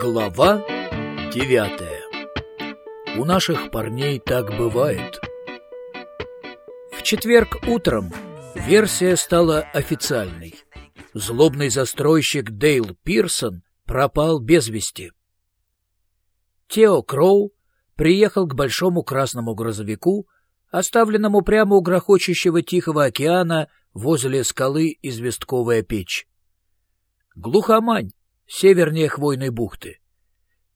Глава девятая У наших парней так бывает. В четверг утром версия стала официальной. Злобный застройщик Дейл Пирсон пропал без вести. Тео Кроу приехал к большому красному грузовику, оставленному прямо у грохочущего Тихого океана возле скалы Известковая печь. Глухомань, севернее Хвойной бухты.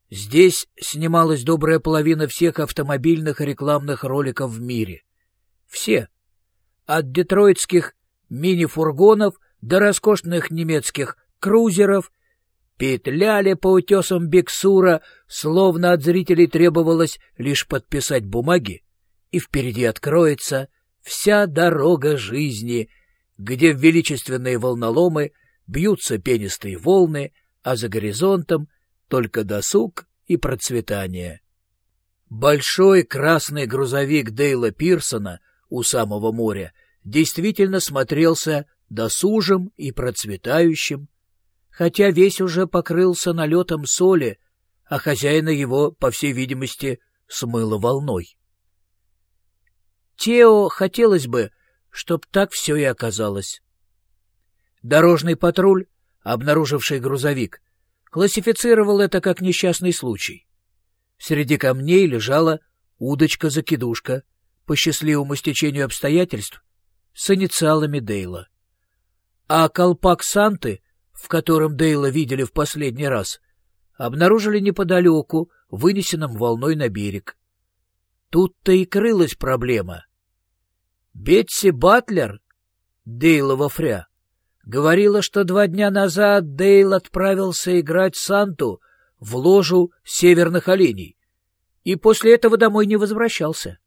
Здесь снималась добрая половина всех автомобильных рекламных роликов в мире. Все. От детройтских мини-фургонов до роскошных немецких крузеров петляли по утесам Бексура, словно от зрителей требовалось лишь подписать бумаги, и впереди откроется вся дорога жизни, где в величественные волноломы бьются пенистые волны, а за горизонтом только досуг и процветание. Большой красный грузовик Дейла Пирсона у самого моря действительно смотрелся досужим и процветающим, хотя весь уже покрылся налетом соли, а хозяина его, по всей видимости, смыло волной. Тео хотелось бы, чтоб так все и оказалось. Дорожный патруль обнаруживший грузовик, классифицировал это как несчастный случай. Среди камней лежала удочка-закидушка по счастливому стечению обстоятельств с инициалами Дейла. А колпак Санты, в котором Дейла видели в последний раз, обнаружили неподалеку, вынесенным волной на берег. Тут-то и крылась проблема. Бетси Батлер, Дейлова фря, говорила, что два дня назад Дейл отправился играть Санту в ложу северных оленей и после этого домой не возвращался.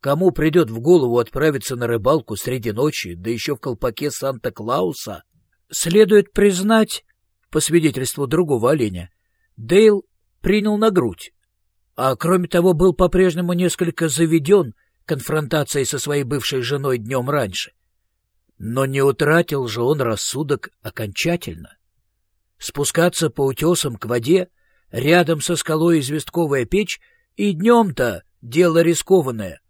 Кому придет в голову отправиться на рыбалку среди ночи, да еще в колпаке Санта-Клауса? Следует признать, по свидетельству другого оленя, Дейл принял на грудь, а кроме того был по-прежнему несколько заведен конфронтацией со своей бывшей женой днем раньше. Но не утратил же он рассудок окончательно. Спускаться по утесам к воде, рядом со скалой известковая печь, и днем-то дело рискованное,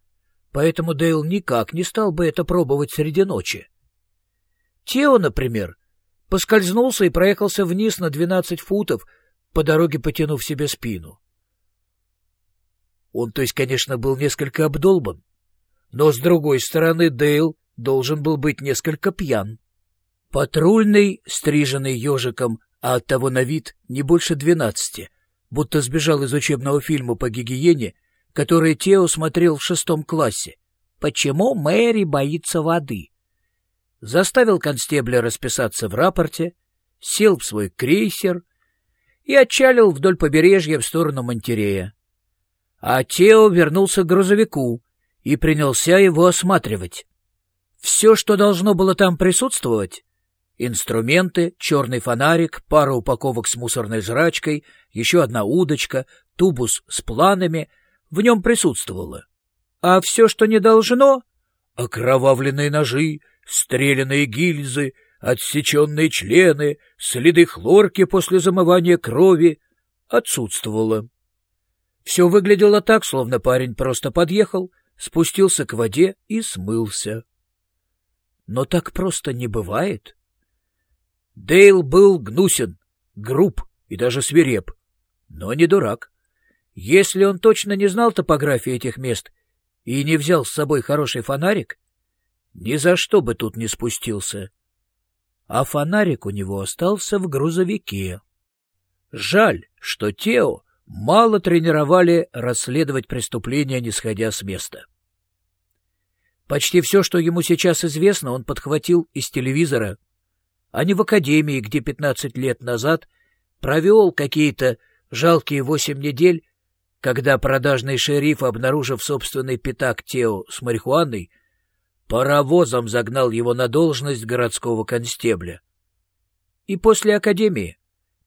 поэтому Дейл никак не стал бы это пробовать среди ночи. Тео, например, поскользнулся и проехался вниз на двенадцать футов, по дороге потянув себе спину. Он, то есть, конечно, был несколько обдолбан, но, с другой стороны, Дейл должен был быть несколько пьян. Патрульный, стриженный ежиком, а оттого на вид не больше двенадцати, будто сбежал из учебного фильма по гигиене, который Тео смотрел в шестом классе. «Почему Мэри боится воды?» Заставил констебля расписаться в рапорте, сел в свой крейсер и отчалил вдоль побережья в сторону Монтерея. А Тео вернулся к грузовику и принялся его осматривать. Все, что должно было там присутствовать — инструменты, черный фонарик, пара упаковок с мусорной жрачкой, еще одна удочка, тубус с планами — в нем присутствовало. А все, что не должно — окровавленные ножи, стреляные гильзы, отсеченные члены, следы хлорки после замывания крови — отсутствовало. Все выглядело так, словно парень просто подъехал, спустился к воде и смылся. Но так просто не бывает. Дейл был гнусен, груб и даже свиреп, но не дурак. Если он точно не знал топографии этих мест и не взял с собой хороший фонарик, ни за что бы тут не спустился. А фонарик у него остался в грузовике. Жаль, что Тео мало тренировали расследовать преступления, не сходя с места. Почти все, что ему сейчас известно, он подхватил из телевизора, а не в академии, где пятнадцать лет назад провел какие-то жалкие восемь недель, когда продажный шериф, обнаружив собственный пятак Тео с марихуаной, паровозом загнал его на должность городского констебля. И после академии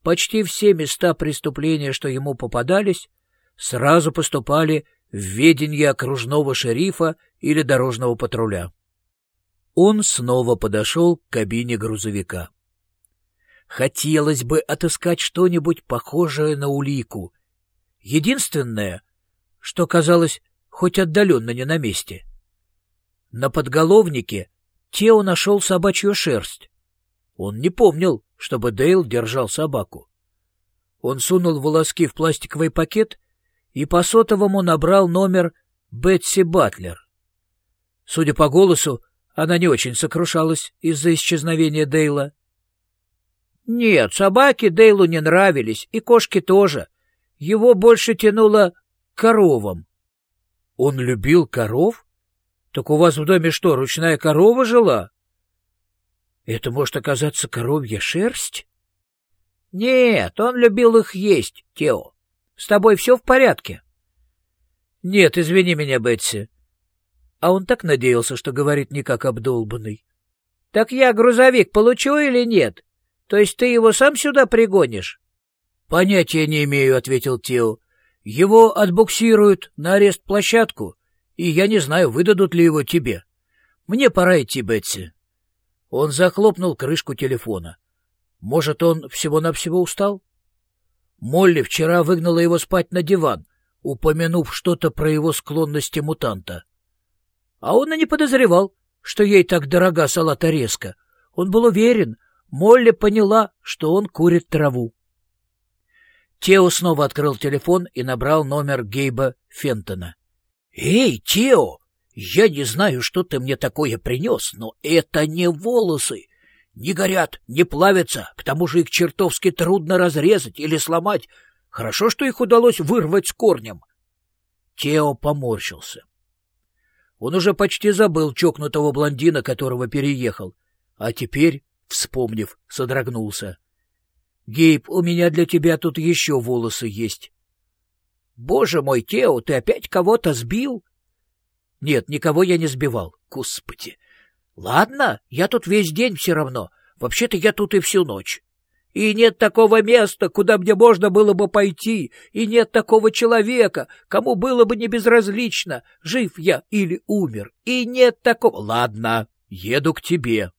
почти все места преступления, что ему попадались, сразу поступали в ведение окружного шерифа или дорожного патруля. Он снова подошел к кабине грузовика. Хотелось бы отыскать что-нибудь похожее на улику. Единственное, что казалось хоть отдаленно не на месте. На подголовнике Тео нашел собачью шерсть. Он не помнил, чтобы Дейл держал собаку. Он сунул волоски в пластиковый пакет и по сотовому набрал номер Бетси Батлер. Судя по голосу, она не очень сокрушалась из-за исчезновения Дейла. Нет, собаки Дейлу не нравились, и кошки тоже. Его больше тянуло к коровам. Он любил коров? Так у вас в доме что, ручная корова жила? Это может оказаться коровья шерсть? Нет, он любил их есть, Тео. С тобой все в порядке? Нет, извини меня, Бетси. А он так надеялся, что говорит не как обдолбанный. Так я грузовик получу или нет? То есть ты его сам сюда пригонишь? Понятия не имею, ответил Тео. Его отбуксируют на арест-площадку, и я не знаю, выдадут ли его тебе. Мне пора идти, Бетси. Он захлопнул крышку телефона. Может, он всего-навсего устал? Молли вчера выгнала его спать на диван, упомянув что-то про его склонности мутанта. А он и не подозревал, что ей так дорога салата-резка. Он был уверен, Молли поняла, что он курит траву. Тео снова открыл телефон и набрал номер Гейба Фентона. — Эй, Тео, я не знаю, что ты мне такое принес, но это не волосы. Не горят, не плавятся, к тому же их чертовски трудно разрезать или сломать. Хорошо, что их удалось вырвать с корнем. Тео поморщился. Он уже почти забыл чокнутого блондина, которого переехал, а теперь, вспомнив, содрогнулся. — Гейб, у меня для тебя тут еще волосы есть. — Боже мой, Тео, ты опять кого-то сбил? — Нет, никого я не сбивал. Господи! Ладно, я тут весь день все равно. Вообще-то я тут и всю ночь. И нет такого места, куда мне можно было бы пойти, и нет такого человека, кому было бы не безразлично, жив я или умер, и нет такого... Ладно, еду к тебе.